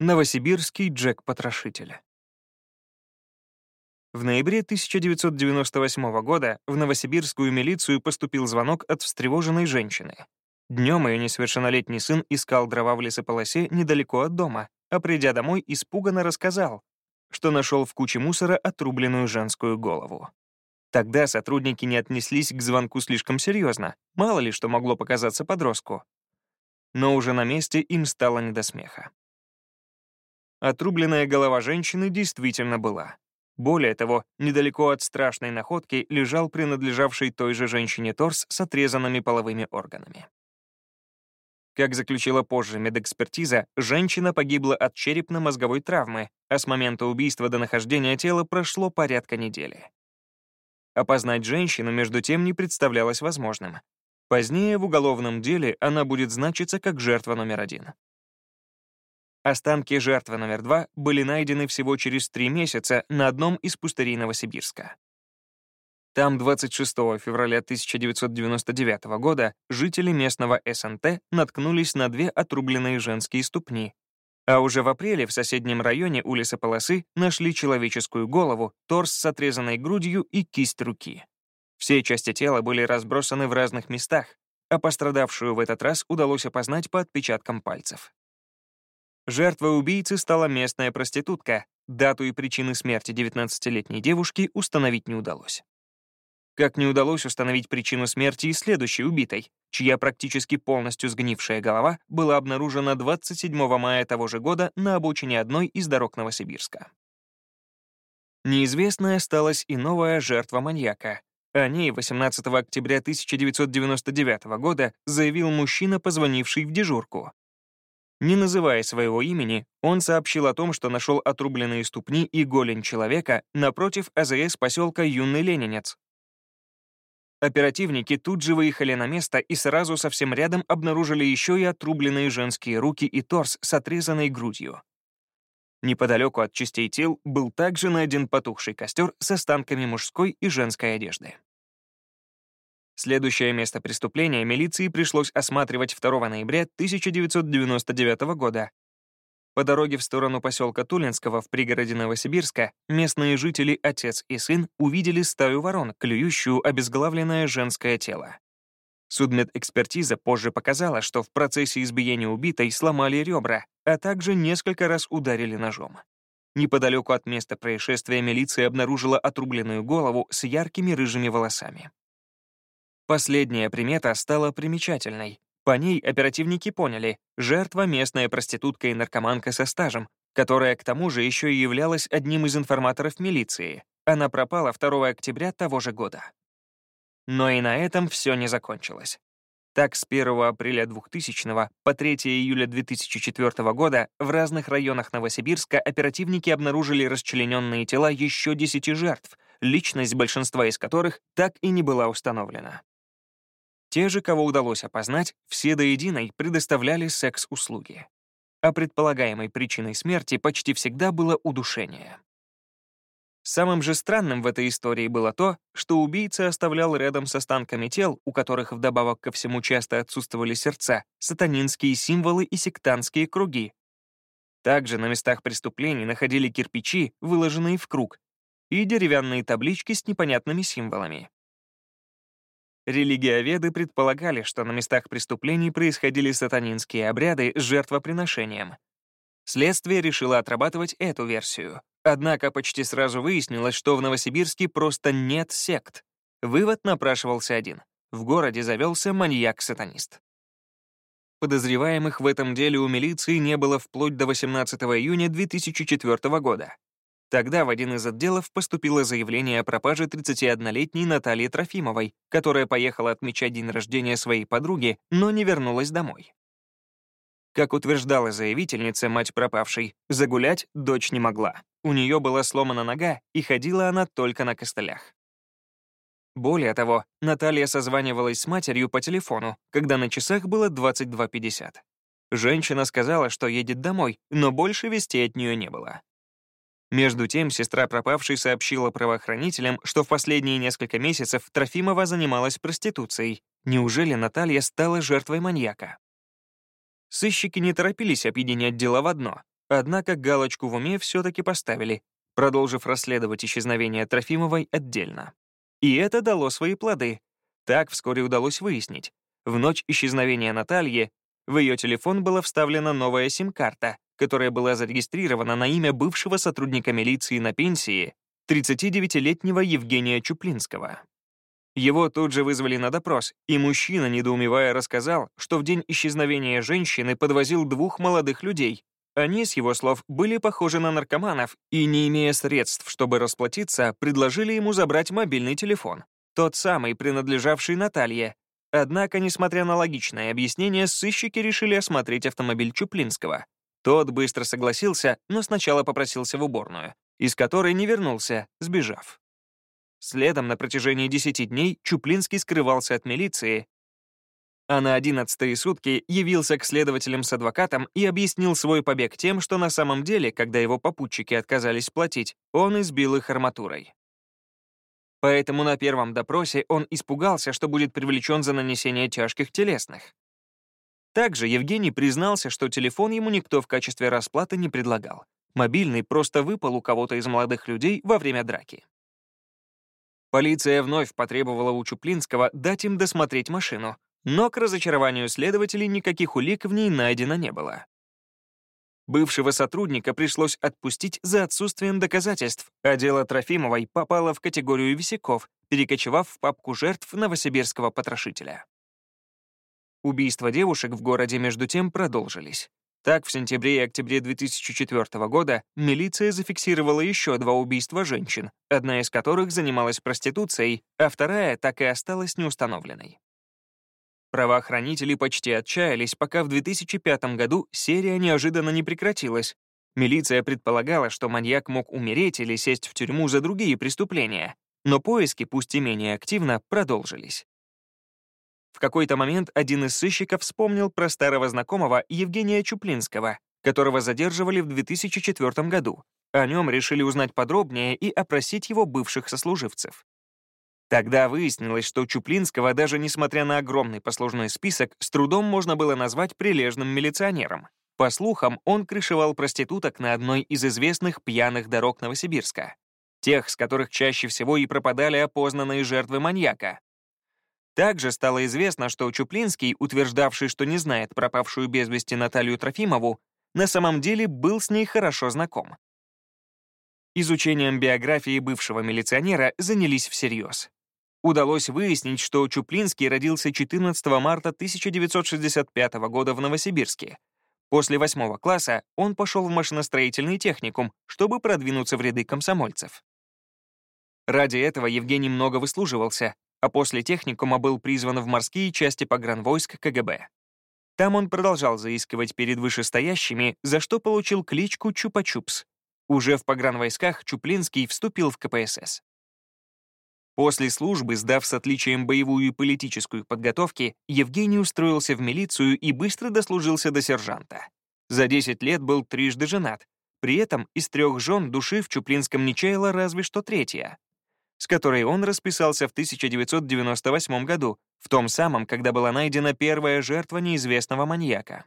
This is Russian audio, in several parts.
Новосибирский Джек-потрошитель. В ноябре 1998 года в новосибирскую милицию поступил звонок от встревоженной женщины. Днем ее несовершеннолетний сын искал дрова в лесополосе недалеко от дома, а придя домой, испуганно рассказал, что нашел в куче мусора отрубленную женскую голову. Тогда сотрудники не отнеслись к звонку слишком серьезно, мало ли что могло показаться подростку. Но уже на месте им стало не до смеха. Отрубленная голова женщины действительно была. Более того, недалеко от страшной находки лежал принадлежавший той же женщине торс с отрезанными половыми органами. Как заключила позже медэкспертиза, женщина погибла от черепно-мозговой травмы, а с момента убийства до нахождения тела прошло порядка недели. Опознать женщину, между тем, не представлялось возможным. Позднее в уголовном деле она будет значиться как жертва номер один. Останки жертвы номер два были найдены всего через три месяца на одном из пустырей Новосибирска. Там 26 февраля 1999 года жители местного СНТ наткнулись на две отрубленные женские ступни, а уже в апреле в соседнем районе у лесополосы нашли человеческую голову, торс с отрезанной грудью и кисть руки. Все части тела были разбросаны в разных местах, а пострадавшую в этот раз удалось опознать по отпечаткам пальцев. Жертвой убийцы стала местная проститутка. Дату и причины смерти 19-летней девушки установить не удалось. Как не удалось установить причину смерти и следующей убитой, чья практически полностью сгнившая голова была обнаружена 27 мая того же года на обочине одной из дорог Новосибирска. Неизвестной осталась и новая жертва маньяка. О ней 18 октября 1999 года заявил мужчина, позвонивший в дежурку. Не называя своего имени, он сообщил о том, что нашел отрубленные ступни и голень человека напротив АЗС поселка Юный Ленинец. Оперативники тут же выехали на место и сразу совсем рядом обнаружили еще и отрубленные женские руки и торс с отрезанной грудью. Неподалеку от частей тел был также найден потухший костер с останками мужской и женской одежды. Следующее место преступления милиции пришлось осматривать 2 ноября 1999 года. По дороге в сторону поселка Тулинского в пригороде Новосибирска местные жители, отец и сын, увидели стаю ворон, клюющую обезглавленное женское тело. Судмедэкспертиза позже показала, что в процессе избиения убитой сломали ребра, а также несколько раз ударили ножом. Неподалеку от места происшествия милиция обнаружила отрубленную голову с яркими рыжими волосами. Последняя примета стала примечательной. По ней оперативники поняли, жертва — местная проститутка и наркоманка со стажем, которая к тому же еще и являлась одним из информаторов милиции. Она пропала 2 октября того же года. Но и на этом все не закончилось. Так, с 1 апреля 2000 по 3 июля 2004 года в разных районах Новосибирска оперативники обнаружили расчлененные тела еще 10 жертв, личность большинства из которых так и не была установлена. Те же, кого удалось опознать, все до единой предоставляли секс-услуги. А предполагаемой причиной смерти почти всегда было удушение. Самым же странным в этой истории было то, что убийца оставлял рядом с останками тел, у которых вдобавок ко всему часто отсутствовали сердца, сатанинские символы и сектантские круги. Также на местах преступлений находили кирпичи, выложенные в круг, и деревянные таблички с непонятными символами. Религиоведы предполагали, что на местах преступлений происходили сатанинские обряды с жертвоприношением. Следствие решило отрабатывать эту версию. Однако почти сразу выяснилось, что в Новосибирске просто нет сект. Вывод напрашивался один. В городе завелся маньяк-сатанист. Подозреваемых в этом деле у милиции не было вплоть до 18 июня 2004 года. Тогда в один из отделов поступило заявление о пропаже 31-летней Натальи Трофимовой, которая поехала отмечать день рождения своей подруги, но не вернулась домой. Как утверждала заявительница, мать пропавшей, загулять дочь не могла. У нее была сломана нога, и ходила она только на костылях. Более того, Наталья созванивалась с матерью по телефону, когда на часах было 22.50. Женщина сказала, что едет домой, но больше вестей от нее не было. Между тем, сестра пропавшей сообщила правоохранителям, что в последние несколько месяцев Трофимова занималась проституцией. Неужели Наталья стала жертвой маньяка? Сыщики не торопились объединять дела в одно. однако галочку в уме все-таки поставили, продолжив расследовать исчезновение Трофимовой отдельно. И это дало свои плоды. Так вскоре удалось выяснить. В ночь исчезновения Натальи в ее телефон была вставлена новая сим-карта, которая была зарегистрирована на имя бывшего сотрудника милиции на пенсии 39-летнего Евгения Чуплинского. Его тут же вызвали на допрос, и мужчина, недоумевая, рассказал, что в день исчезновения женщины подвозил двух молодых людей. Они, с его слов, были похожи на наркоманов и, не имея средств, чтобы расплатиться, предложили ему забрать мобильный телефон, тот самый, принадлежавший Наталье. Однако, несмотря на логичное объяснение, сыщики решили осмотреть автомобиль Чуплинского. Тот быстро согласился, но сначала попросился в уборную, из которой не вернулся, сбежав. Следом на протяжении 10 дней Чуплинский скрывался от милиции, а на одиннадцатые сутки явился к следователям с адвокатом и объяснил свой побег тем, что на самом деле, когда его попутчики отказались платить, он избил их арматурой. Поэтому на первом допросе он испугался, что будет привлечен за нанесение тяжких телесных. Также Евгений признался, что телефон ему никто в качестве расплаты не предлагал. Мобильный просто выпал у кого-то из молодых людей во время драки. Полиция вновь потребовала у Чуплинского дать им досмотреть машину, но к разочарованию следователей никаких улик в ней найдено не было. Бывшего сотрудника пришлось отпустить за отсутствием доказательств, а дело Трофимовой попало в категорию висяков, перекочевав в папку жертв новосибирского потрошителя. Убийства девушек в городе между тем продолжились. Так, в сентябре и октябре 2004 года милиция зафиксировала еще два убийства женщин, одна из которых занималась проституцией, а вторая так и осталась неустановленной. Правоохранители почти отчаялись, пока в 2005 году серия неожиданно не прекратилась. Милиция предполагала, что маньяк мог умереть или сесть в тюрьму за другие преступления, но поиски, пусть и менее активно, продолжились. В какой-то момент один из сыщиков вспомнил про старого знакомого Евгения Чуплинского, которого задерживали в 2004 году. О нем решили узнать подробнее и опросить его бывших сослуживцев. Тогда выяснилось, что Чуплинского, даже несмотря на огромный послужной список, с трудом можно было назвать прилежным милиционером. По слухам, он крышевал проституток на одной из известных пьяных дорог Новосибирска. Тех, с которых чаще всего и пропадали опознанные жертвы маньяка. Также стало известно, что Чуплинский, утверждавший, что не знает пропавшую без вести Наталью Трофимову, на самом деле был с ней хорошо знаком. Изучением биографии бывшего милиционера занялись всерьез. Удалось выяснить, что Чуплинский родился 14 марта 1965 года в Новосибирске. После восьмого класса он пошел в машиностроительный техникум, чтобы продвинуться в ряды комсомольцев. Ради этого Евгений много выслуживался, а после техникума был призван в морские части погранвойск КГБ. Там он продолжал заискивать перед вышестоящими, за что получил кличку Чупа-Чупс. Уже в погранвойсках Чуплинский вступил в КПСС. После службы, сдав с отличием боевую и политическую подготовки, Евгений устроился в милицию и быстро дослужился до сержанта. За 10 лет был трижды женат. При этом из трех жен души в Чуплинском не чаяла разве что третья с которой он расписался в 1998 году, в том самом, когда была найдена первая жертва неизвестного маньяка.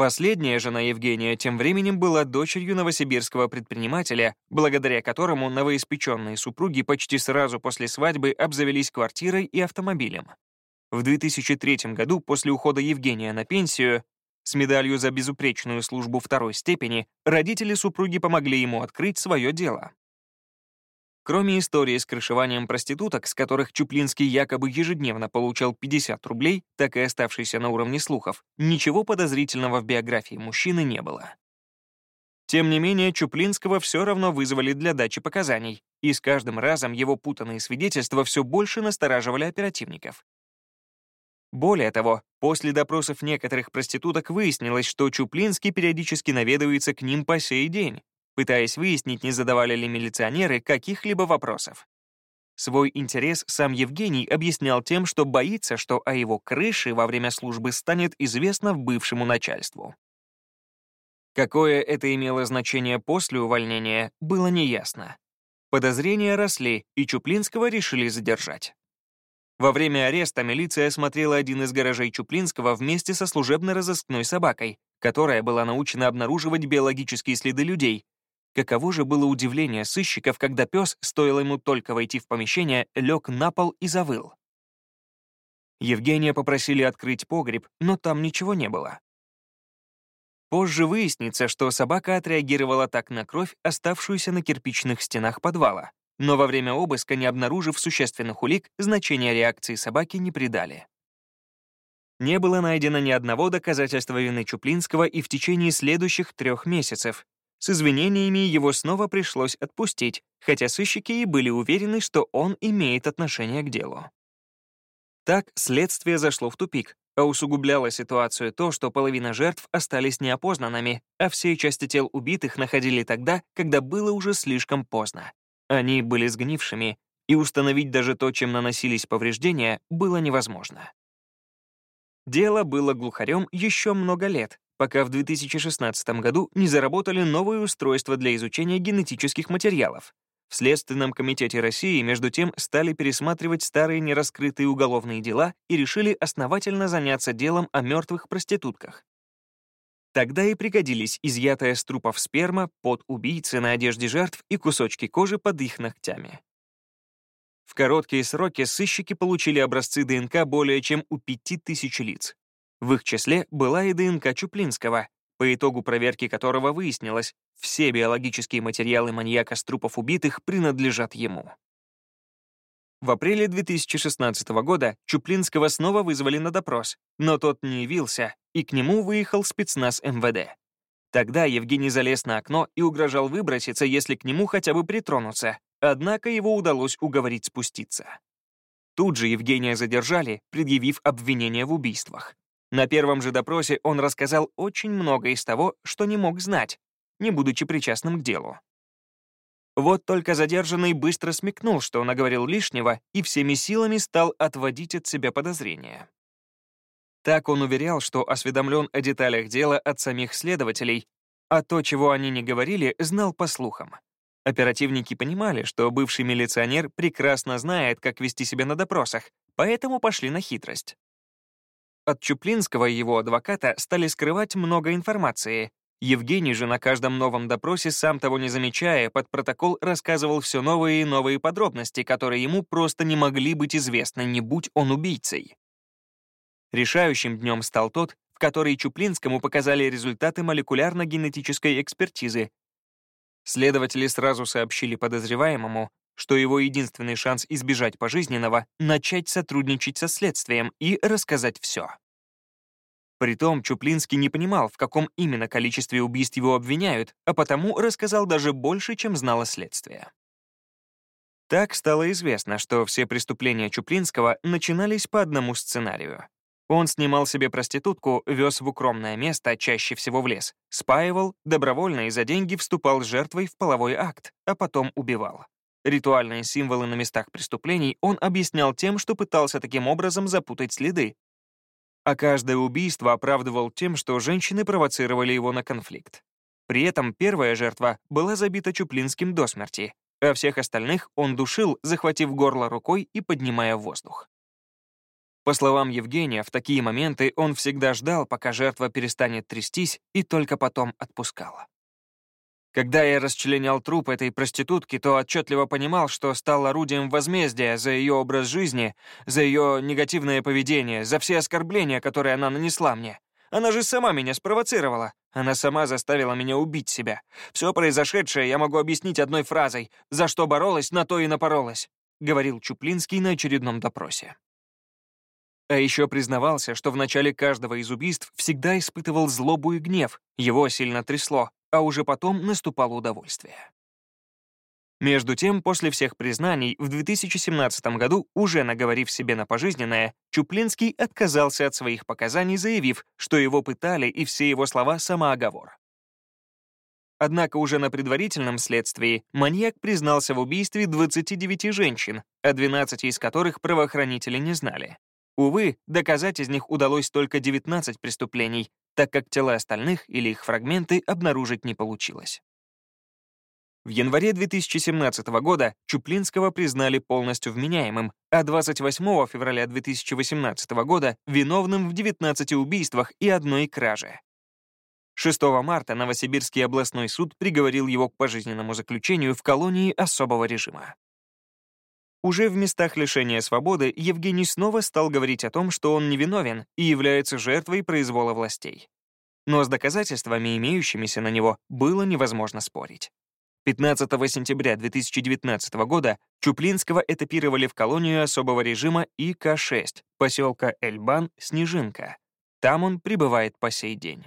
Последняя жена Евгения тем временем была дочерью новосибирского предпринимателя, благодаря которому новоиспеченные супруги почти сразу после свадьбы обзавелись квартирой и автомобилем. В 2003 году, после ухода Евгения на пенсию, с медалью за безупречную службу второй степени, родители супруги помогли ему открыть свое дело. Кроме истории с крышеванием проституток, с которых Чуплинский якобы ежедневно получал 50 рублей, так и оставшийся на уровне слухов, ничего подозрительного в биографии мужчины не было. Тем не менее, Чуплинского все равно вызвали для дачи показаний, и с каждым разом его путанные свидетельства все больше настораживали оперативников. Более того, после допросов некоторых проституток выяснилось, что Чуплинский периодически наведывается к ним по сей день, пытаясь выяснить, не задавали ли милиционеры каких-либо вопросов. Свой интерес сам Евгений объяснял тем, что боится, что о его крыше во время службы станет известно бывшему начальству. Какое это имело значение после увольнения, было неясно. Подозрения росли, и Чуплинского решили задержать. Во время ареста милиция осмотрела один из гаражей Чуплинского вместе со служебно-розыскной собакой, которая была научена обнаруживать биологические следы людей. Каково же было удивление сыщиков, когда пес, стоило ему только войти в помещение, лег на пол и завыл. Евгения попросили открыть погреб, но там ничего не было. Позже выяснится, что собака отреагировала так на кровь, оставшуюся на кирпичных стенах подвала но во время обыска, не обнаружив существенных улик, значения реакции собаки не придали. Не было найдено ни одного доказательства вины Чуплинского и в течение следующих трех месяцев. С извинениями его снова пришлось отпустить, хотя сыщики и были уверены, что он имеет отношение к делу. Так следствие зашло в тупик, а усугубляло ситуацию то, что половина жертв остались неопознанными, а все части тел убитых находили тогда, когда было уже слишком поздно. Они были сгнившими, и установить даже то, чем наносились повреждения, было невозможно. Дело было глухарем еще много лет, пока в 2016 году не заработали новые устройства для изучения генетических материалов. В Следственном комитете России, между тем, стали пересматривать старые нераскрытые уголовные дела и решили основательно заняться делом о мертвых проститутках. Тогда и пригодились изъятая с трупов сперма, под убийцы на одежде жертв и кусочки кожи под их ногтями. В короткие сроки сыщики получили образцы ДНК более чем у 5000 лиц. В их числе была и ДНК Чуплинского, по итогу проверки которого выяснилось, все биологические материалы маньяка с трупов убитых принадлежат ему. В апреле 2016 года Чуплинского снова вызвали на допрос, но тот не явился, и к нему выехал спецназ МВД. Тогда Евгений залез на окно и угрожал выброситься, если к нему хотя бы притронуться, однако его удалось уговорить спуститься. Тут же Евгения задержали, предъявив обвинение в убийствах. На первом же допросе он рассказал очень много из того, что не мог знать, не будучи причастным к делу. Вот только задержанный быстро смекнул, что он наговорил лишнего, и всеми силами стал отводить от себя подозрения. Так он уверял, что осведомлен о деталях дела от самих следователей, а то, чего они не говорили, знал по слухам. Оперативники понимали, что бывший милиционер прекрасно знает, как вести себя на допросах, поэтому пошли на хитрость. От Чуплинского и его адвоката стали скрывать много информации, Евгений же на каждом новом допросе, сам того не замечая, под протокол рассказывал все новые и новые подробности, которые ему просто не могли быть известны, не будь он убийцей. Решающим днем стал тот, в который Чуплинскому показали результаты молекулярно-генетической экспертизы. Следователи сразу сообщили подозреваемому, что его единственный шанс избежать пожизненного — начать сотрудничать со следствием и рассказать все. Притом Чуплинский не понимал, в каком именно количестве убийств его обвиняют, а потому рассказал даже больше, чем знало следствие. Так стало известно, что все преступления Чуплинского начинались по одному сценарию. Он снимал себе проститутку, вез в укромное место, чаще всего в лес, спаивал, добровольно и за деньги вступал с жертвой в половой акт, а потом убивал. Ритуальные символы на местах преступлений он объяснял тем, что пытался таким образом запутать следы, а каждое убийство оправдывал тем, что женщины провоцировали его на конфликт. При этом первая жертва была забита Чуплинским до смерти, а всех остальных он душил, захватив горло рукой и поднимая в воздух. По словам Евгения, в такие моменты он всегда ждал, пока жертва перестанет трястись, и только потом отпускала. Когда я расчленял труп этой проститутки, то отчетливо понимал, что стал орудием возмездия за ее образ жизни, за ее негативное поведение, за все оскорбления, которые она нанесла мне. Она же сама меня спровоцировала. Она сама заставила меня убить себя. Все произошедшее я могу объяснить одной фразой «За что боролась, на то и напоролась», — говорил Чуплинский на очередном допросе. А еще признавался, что в начале каждого из убийств всегда испытывал злобу и гнев, его сильно трясло, а уже потом наступало удовольствие. Между тем, после всех признаний, в 2017 году, уже наговорив себе на пожизненное, Чуплинский отказался от своих показаний, заявив, что его пытали и все его слова — самооговор. Однако уже на предварительном следствии маньяк признался в убийстве 29 женщин, а 12 из которых правоохранители не знали. Увы, доказать из них удалось только 19 преступлений, так как тела остальных или их фрагменты обнаружить не получилось. В январе 2017 года Чуплинского признали полностью вменяемым, а 28 февраля 2018 года — виновным в 19 убийствах и одной краже. 6 марта Новосибирский областной суд приговорил его к пожизненному заключению в колонии особого режима. Уже в местах лишения свободы Евгений снова стал говорить о том, что он невиновен и является жертвой произвола властей. Но с доказательствами, имеющимися на него, было невозможно спорить. 15 сентября 2019 года Чуплинского этапировали в колонию особого режима ИК-6, поселка Эльбан, Снежинка. Там он пребывает по сей день.